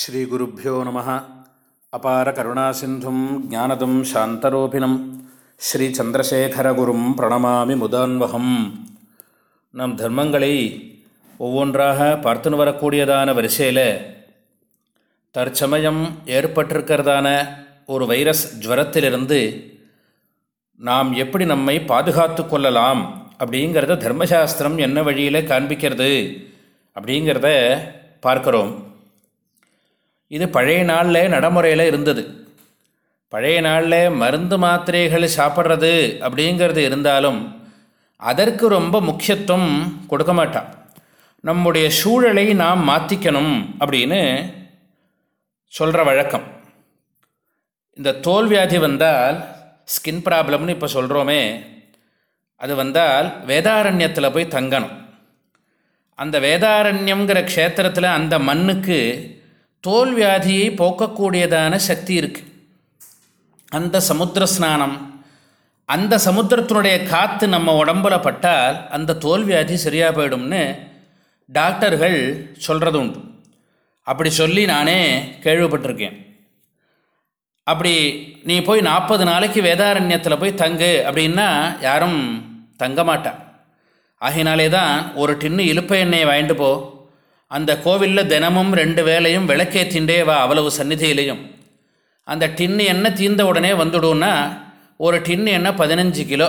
ஸ்ரீகுருப்போ நம. அபார கருணாசிந்தும் ஜானதம் சாந்தரூபிணம். ஸ்ரீச்சந்திரசேகரகுரும் பிரணமாமி முதான்வகம். நம் தர்மங்களை ஒவ்வொன்றாக பார்த்துன்னு வரக்கூடியதான வரிசையில் தற்சமயம் ஏற்பட்டிருக்கிறதான ஒரு வைரஸ் ஜுவரத்திலிருந்து நாம் எப்படி நம்மை பாதுகாத்து கொள்ளலாம் அப்படிங்கிறத தர்மசாஸ்திரம் என்ன வழியில் காண்பிக்கிறது அப்படிங்கிறத பார்க்குறோம். இது பழைய நாளில் நடைமுறையில் இருந்தது. பழைய நாளில் மருந்து மாத்திரைகள் சாப்பிட்றது அப்படிங்கிறது இருந்தாலும் அதற்கு ரொம்ப முக்கியத்துவம் கொடுக்க மாட்டான் நம்முடைய சூழலை நாம் மாற்றிக்கணும் அப்படின்னு சொல்கிற வழக்கம். இந்த தோல் வியாதி வந்தால் ஸ்கின் ப்ராப்ளம்னு இப்போ சொல்கிறோமே அது வந்தால் வேதாரண்யத்தில் போய் தங்கணும். அந்த வேதாரண்யங்கிற க்ஷேத்திரத்தில் அந்த மண்ணுக்கு தோல் வியாதியை போக்கக்கூடியதான சக்தி இருக்குது அந்த சமுத்திர ஸ்நானம் அந்த சமுத்திரத்தினுடைய காற்று நம்ம உடம்புல பட்டால் அந்த தோல் வியாதி சரியாக போயிடும்னு டாக்டர்கள் சொல்கிறது உண்டு. அப்படி சொல்லி நானே கேள்விப்பட்டிருக்கேன். அப்படி நீ போய் நாற்பது நாளைக்கு வேதாரண்யத்தில் போய் தங்கு அப்படின்னா யாரும் தங்க மாட்டான் ஆகினாலே தான் ஒரு டின்னு இழுப்ப எண்ணெயை வாங்கிட்டு போ. அந்த கோவிலில் தினமும் ரெண்டு வேலையும் விளக்கேற்றின்றே வா அவ்வளவு சந்நிதியிலையும். அந்த டின்னு எண்ணெய் தீர்ந்த உடனே வந்துடும்னா ஒரு டின்னு எண்ணெய் பதினஞ்சு கிலோ.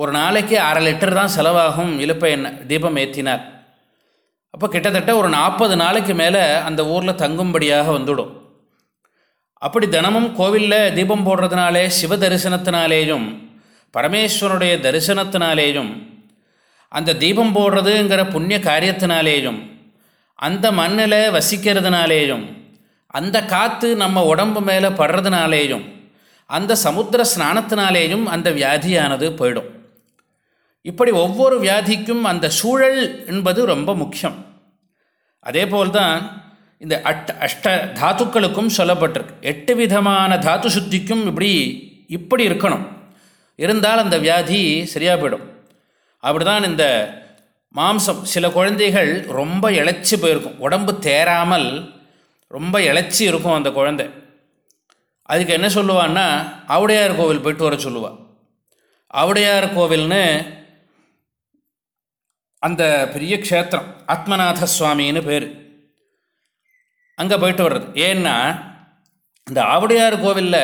ஒரு நாளைக்கு அரை லிட்டர் தான் செலவாகும் இழுப்ப எண்ணெய் தீபம் ஏற்றினார் அப்போ கிட்டத்தட்ட ஒரு நாற்பது நாளைக்கு மேலே அந்த ஊரில் தங்கும்படியாக வந்துடும். அப்படி தினமும் கோவிலில் தீபம் போடுறதுனாலே சிவ தரிசனத்தினாலேயும் பரமேஸ்வரனுடைய தரிசனத்தினாலேயும் அந்த தீபம் போடுறதுங்கிற புண்ணிய காரியத்தினாலேயும் அந்த மண்ணில் வசிக்கிறதுனாலேயும் அந்த காற்று நம்ம உடம்பு மேலே படுறதுனாலேயும் அந்த சமுத்திர ஸ்நானத்தினாலேயும் அந்த வியாதியானது போயிடும். இப்படி ஒவ்வொரு வியாதிக்கும் அந்த சூழல் என்பது ரொம்ப முக்கியம். அதே போல்தான் இந்த அட் அஷ்ட தாத்துக்களுக்கும் சொல்லப்பட்டிருக்கு. எட்டு விதமான தாத்து சுத்திக்கும் இப்படி இப்படி இருக்கணும். இருந்தால் அந்த வியாதி சரியாக போயிடும். அப்படிதான் இந்த மாம்சம். சில குழந்தைகள் ரொம்ப இழைச்சி போயிருக்கும். உடம்பு தேராமல் ரொம்ப இழைச்சி இருக்கும் அந்த குழந்தை. அதுக்கு என்ன சொல்லுவான்னா ஆவுடையார் கோவில் போயிட்டு வர சொல்லுவாள் ஆவுடையார் கோவில்னு அந்த பெரிய க்ஷேத்திரம் ஆத்மநாத சுவாமின்னு பேர். அங்கே போயிட்டு வர்றது. ஏன்னா இந்த ஆவுடையார் கோவிலில்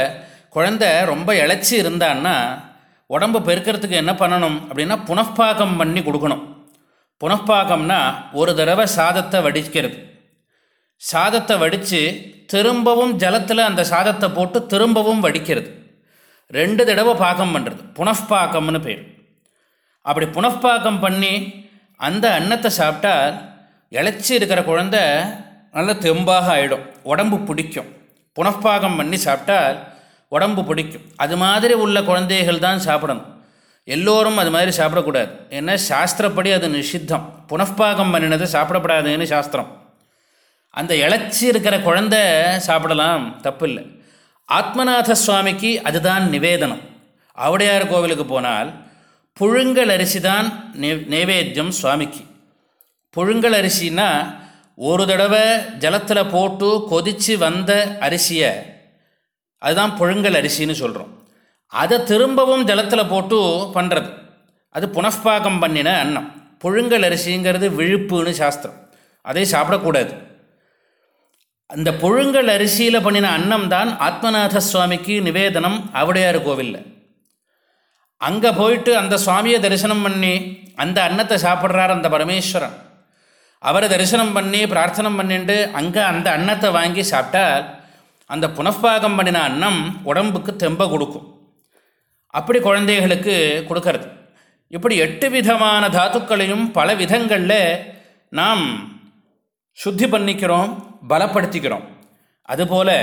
குழந்த ரொம்ப இழைச்சி இருந்தான்னா உடம்பு பெருக்கிறதுக்கு என்ன பண்ணணும் அப்படின்னா புனப்பாக்கம் பண்ணி கொடுக்கணும். புனப்பாகம்னா ஒரு தடவை சாதத்தை வடிக்கிறது. சாதத்தை வடித்து திரும்பவும் ஜலத்தில் அந்த சாதத்தை போட்டு திரும்பவும் வடிக்கிறது. ரெண்டு தடவை பாக்கம் பண்ணுறது புனப்பாக்கம்னு பேர். அப்படி புனப்பாக்கம் பண்ணி அந்த அன்னத்தை சாப்பிட்டால் இழைச்சி இருக்கிற குழந்த நல்ல தெம்பாக ஆகிடும் உடம்பு பிடிக்கும். புனப்பாகம் பண்ணி சாப்பிட்டால் உடம்பு பிடிக்கும். அது மாதிரி உள்ள குழந்தைகள் தான் சாப்பிடணும். எல்லோரும் அது மாதிரி சாப்பிடக்கூடாது. ஏன்னா சாஸ்திரப்படி அது நிஷித்தம். புனப்பாகம் பண்ணினது சாப்பிடப்படாதுன்னு சாஸ்திரம். அந்த இழைச்சி இருக்கிற குழந்த சாப்பிடலாம் தப்பு இல்லை ஆத்மநாத சுவாமிக்கு அதுதான் நிவேதனம். ஆவுடையார் கோவிலுக்கு போனால் புழுங்கல் அரிசி தான் நே நைவேத்தியம் சுவாமிக்கு. புழுங்கல் அரிசின்னா ஒரு தடவை ஜலத்தில் போட்டு கொதித்து வந்த அரிசியை அதுதான் புழுங்கல் அரிசின்னு சொல்கிறோம் அதை திரும்பவும் ஜலத்தில் போட்டு பண்ணுறது அது புனப்பாகம் பண்ணின அன்னம். புழுங்கல் அரிசிங்கிறது விழுப்புன்னு சாஸ்திரம். அதை சாப்பிடக்கூடாது. அந்த புழுங்கல் அரிசியில் பண்ணின அன்னம் தான் ஆத்மநாத சுவாமிக்கு நிவேதனம் அவடையார் கோவிலில். அங்கே போயிட்டு அந்த சுவாமியை தரிசனம் பண்ணி அந்த அன்னத்தை சாப்பிட்றார் அந்த பரமேஸ்வரன். அவரை தரிசனம் பண்ணி பிரார்த்தனம் பண்ணிட்டு அங்கே அந்த அன்னத்தை வாங்கி சாப்பிட்டால் அந்த புனப்பாகம் பண்ணின அன்னம் உடம்புக்கு தெம்ப கொடுக்கும். அப்படி குழந்தைகளுக்கு கொடுக்கறது. இப்படி எட்டு விதமான தாத்துக்களையும் பல விதங்களில் நாம் சுத்தி பண்ணிக்கிறோம் பலப்படுத்திக்கிறோம். அதுபோல்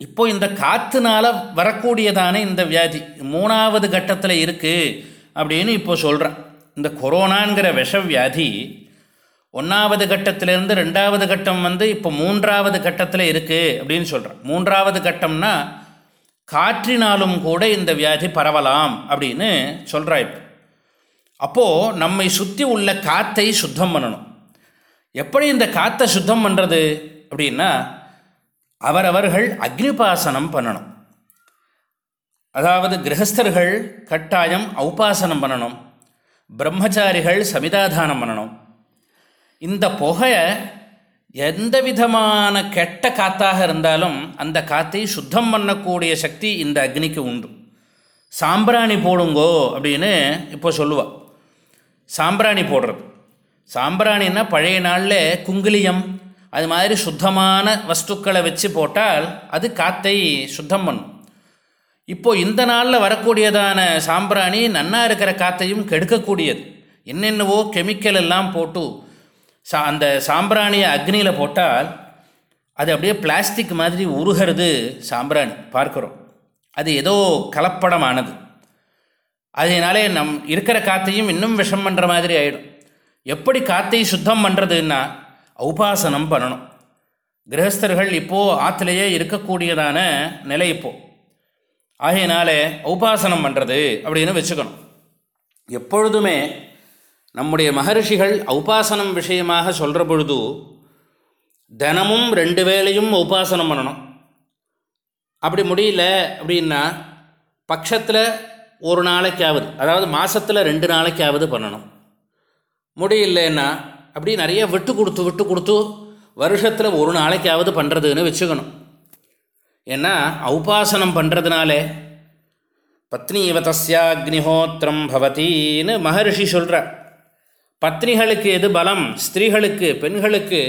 இப்போ இந்த காற்றுனால வரக்கூடியதான இந்த வியாதி. மூணாவது கட்டத்தில் இருக்குது அப்படின்னு இப்போ சொல்கிறேன் இந்த கொரோனாங்கிற விஷ வியாதி ஒன்றாவது கட்டத்திலேருந்து ரெண்டாவது கட்டம் வந்து இப்போ மூன்றாவது கட்டத்தில் இருக்குது அப்படின்னு சொல்கிறேன் மூன்றாவது கட்டம்னா காற்றினாலும் கூட இந்த வியாதி பரவலாம் அப்படின்னு சொல்கிறா இப்போ. அப்போது நம்மை சுற்றி உள்ள காற்றை சுத்தம் பண்ணணும். எப்படி இந்த காற்றை சுத்தம் பண்ணுறது அப்படின்னா அவரவர்கள் அக்னிபாசனம் பண்ணணும். அதாவது கிரகஸ்தர்கள் கட்டாயம் உபாசனம் பண்ணணும். பிரம்மச்சாரிகள் சமிதாதானம் பண்ணணும். இந்த புகையை எந்த விதமான கெட்ட காத்தாக இருந்தாலும் அந்த காற்றை சுத்தம் பண்ணக்கூடிய சக்தி இந்த அக்னிக்கு உண்டு. சாம்பிராணி போடுங்கோ அப்படின்னு இப்போ சொல்லுவாள் சாம்பிராணி போடுறது. சாம்பிராணின்னா பழைய நாளில் குங்குலியம் அது மாதிரி சுத்தமான வஸ்துக்களை வச்சு போட்டால் அது காற்றை சுத்தம் பண்ணும். இப்போது இந்த நாளில் வரக்கூடியதான சாம்பிராணி நன்னா இருக்கிற காற்றையும் கெடுக்கக்கூடியது. என்னென்னவோ கெமிக்கல் எல்லாம் போட்டு சா அந்த சாம்பிராணியை அக்னியில் போட்டால் அது அப்படியே பிளாஸ்டிக் மாதிரி உருகிறது சாம்பிராணி பார்க்குறோம். அது ஏதோ கலப்படமானது. அதனாலே நம் இருக்கிற காற்றையும் இன்னும் விஷம் பண்ணுற மாதிரி ஆகிடும் எப்படி காற்றை சுத்தம் பண்ணுறதுன்னா உபாசனம் பண்ணணும். கிரகஸ்தர்கள் இப்போது ஆற்றுலேயே இருக்கக்கூடியதான நிலை இப்போது ஆகையினாலே உபாசனம் பண்ணுறது அப்படின்னு வச்சுக்கணும். எப்பொழுதுமே நம்முடைய மகர்ஷிகள் உபாசனம் விஷயமாக சொல்கிற பொழுது தினமும் ரெண்டு வேளையும் உபாசனம் பண்ணணும். அப்படி முடியல அப்படின்னா பட்சத்தில் ஒரு நாளைக்காவது அதாவது மாதத்தில் ரெண்டு நாளைக்காவது பண்ணணும். முடியலன்னா அப்படி நிறைய விட்டு கொடுத்து விட்டு கொடுத்து வருஷத்தில் ஒரு நாளைக்காவது பண்ணுறதுன்னு வச்சுக்கணும். ஏன்னா உபாசனம் பண்ணுறதுனாலே பத்னி இவ இவதஸ்யாக்னிஹோத்திரம் பவத்தின்னு மகர்ஷி சொல்கிறார் பத்னிகளுக்கு எது பலம்? ஸ்திரீகளுக்கு பெண்களுக்கு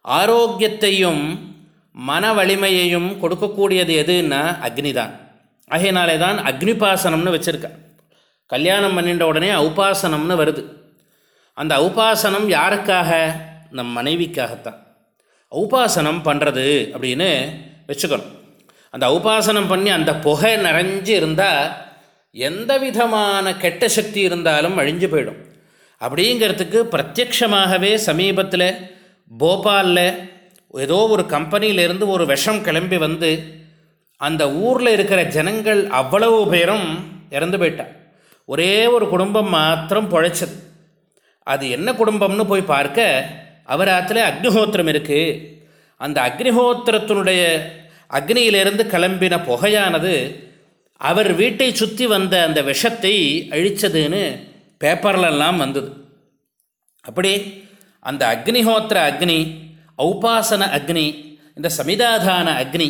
ஆரோக்கியத்தையும் மன வலிமையையும் கொடுக்கக்கூடியது எதுன்னா அக்னி தான் ஆகையினாலே தான் அக்னிபாசனம்னு வச்சுருக்கா. கல்யாணம் பண்ணிட்ட உடனே உபாசனம்னு வருது. அந்த உபாசனம் யாருக்காக? நம் மனைவிக்காகத்தான். உபாசனம் பண்ணுறது அப்படின்னு வச்சுக்கணும். அந்த உபாசனம் பண்ணி அந்த புகை நிறைஞ்சு இருந்தால் எந்த விதமான கெட்ட சக்தி இருந்தாலும் அழிஞ்சு போயிடும். அப்படிங்கிறதுக்கு பிரத்யக்ஷமாகவே சமீபத்தில் போபாலில் ஏதோ ஒரு கம்பெனியிலேருந்து ஒரு விஷம் கிளம்பி வந்து அந்த ஊரில் இருக்கிற ஜனங்கள் அவ்வளவு பேரும் இறந்து போயிட்டா ஒரே ஒரு குடும்பம் மாத்திரம் பொழைச்சது. அது என்ன குடும்பம்னு போய் பார்க்க அவராத்தில் அக்னிஹோத்திரம் இருக்குது அந்த அக்னிஹோத்திரத்தினுடைய அக்னியிலிருந்து கிளம்பின புகையானது அவர் வீட்டை சுற்றி வந்த அந்த விஷத்தை அழித்ததுன்னு பேப்பர்லெல்லாம் வந்தது. அப்படி அந்த அக்னிஹோத்திர அக்னி ஔபாசன அக்னி இந்த சமிதாதான அக்னி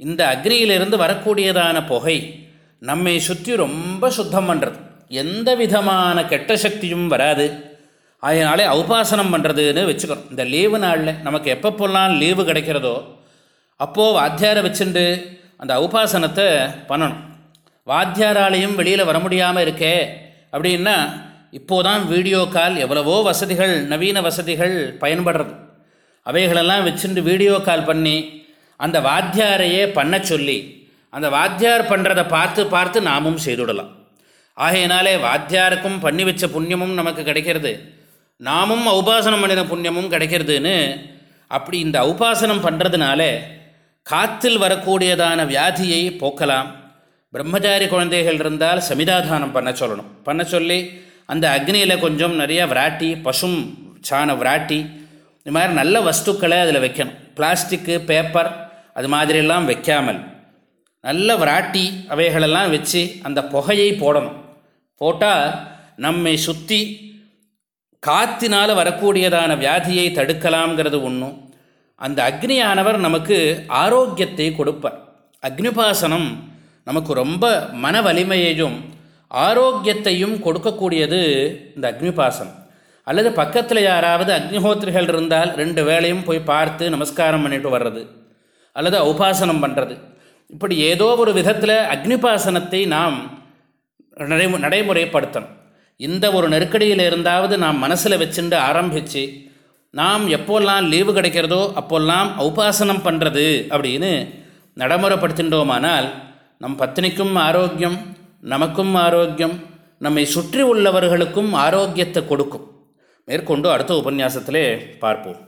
இந்த அக்னியிலிருந்து வரக்கூடியதான புகை நம்மை சுற்றி ரொம்ப சுத்தம் பண்ணுறது எந்த விதமான கெட்ட சக்தியும் வராது. அதனாலே உபாசனம் பண்ணுறதுன்னு வச்சுக்கணும். இந்த லீவு நாளில் நமக்கு எப்பப்போல்லாம் லீவு கிடைக்கிறதோ அப்போது வாத்தியாரை வச்சுட்டு அந்த உபாசனத்தை பண்ணணும். வாத்தியாராலையும் வெளியில் வர முடியாமல் இருக்கே அப்படின்னா இப்போதான் வீடியோ கால் எவ்வளவோ வசதிகள் நவீன வசதிகள் பயன்படுறது. அவைகளெல்லாம் வச்சுட்டு வீடியோ கால் பண்ணி அந்த வாத்தியாரையே பண்ண சொல்லி அந்த வாத்தியார் பண்ணுறதை பார்த்து பார்த்து நாமும் செய்துவிடலாம் ஆகையினாலே வாத்தியாருக்கும் பண்ணி வச்ச புண்ணியமும் நமக்கு கிடைக்கிறது. நாமும் உபாசனம் பண்ணின புண்ணியமும் கிடைக்கிறதுன்னு அப்படி இந்த உபாசனம் பண்ணுறதுனால காத்தில் வரக்கூடியதான வியாதியை போக்கலாம். பிரம்மச்சாரி குழந்தைகள் இருந்தால் சமிதாதானம் பண்ண சொல்லணும். பண்ண சொல்லி அந்த அக்னியில் கொஞ்சம் நிறைய விராட்டி பசும் சாண விராட்டி இந்த மாதிரி நல்ல வஸ்துக்களை அதில் வைக்கணும். பிளாஸ்டிக்கு பேப்பர் அது மாதிரியெல்லாம் வைக்காமல் நல்ல விராட்டி அவைகளெல்லாம் வச்சு அந்த புகையை போடணும். போட்டால் நம்மை சுற்றி காத்தினால் வரக்கூடியதான வியாதியை தடுக்கலாம்ங்கிறது ஒன்றும் அந்த அக்னியானவர் நமக்கு ஆரோக்கியத்தை கொடுப்பார். அக்னிபாசனம் நமக்கு ரொம்ப மன வலிமையையும் ஆரோக்கியத்தையும் கொடுக்கக்கூடியது இந்த அக்னிபாசனம் அல்லது பக்கத்தில் யாராவது அக்னிஹோத்திரிகள் இருந்தால் ரெண்டு வேளையும் போய் பார்த்து நமஸ்காரம் பண்ணிட்டு வர்றது. அல்லது உபாசனம் பண்ணுறது இப்படி ஏதோ ஒரு விதத்தில் அக்னிபாசனத்தை நாம் நடைமு நடைமுறைப்படுத்தணும். இந்த ஒரு நெருக்கடியில் இருந்தாவது நாம் மனசில் வச்சுட்டு ஆரம்பித்து நாம் எப்போல்லாம் லீவு கிடைக்கிறதோ அப்போல்லாம் உபாசனம் பண்ணுறது அப்படின்னு நடைமுறைப்படுத்தின்றோமானால் நம் பத்தினிக்கும் ஆரோக்கியம் நமக்கும் ஆரோக்கியம் நம்மை சுற்றி உள்ளவர்களுக்கும் ஆரோக்கியத்தை கொடுக்கும். மேற்கொண்டு அடுத்த உபன்யாசத்திலே பார்ப்போம்.